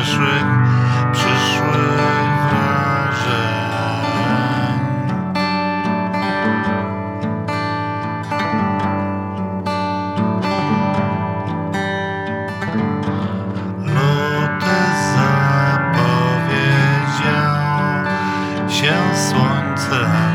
przyszłych, przyszłych wrażeń. Loty zapowiedział się słońce.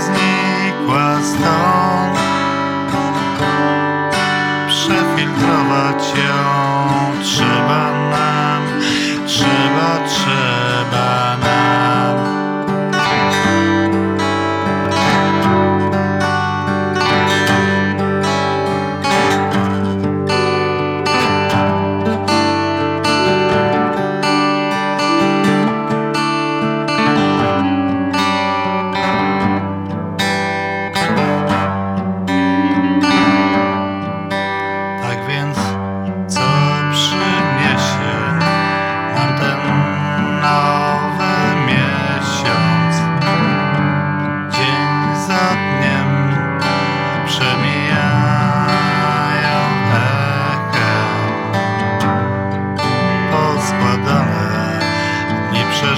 znikła stąd, przefiltrować ją.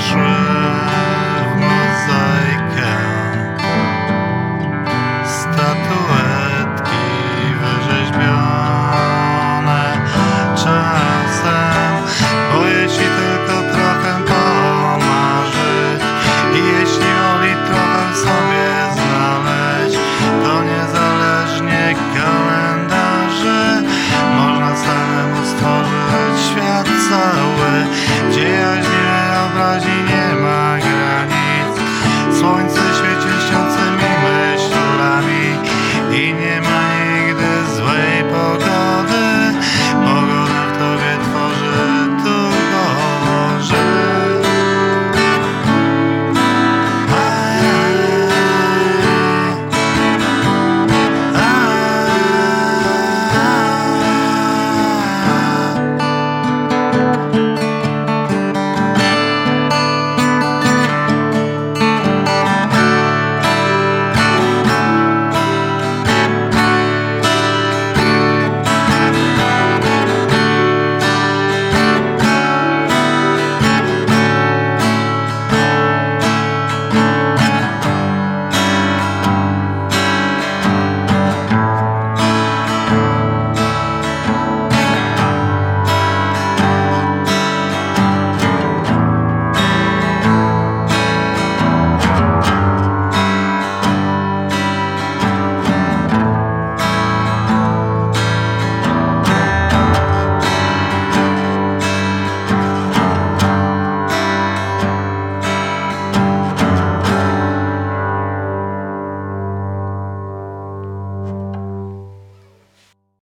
duszy.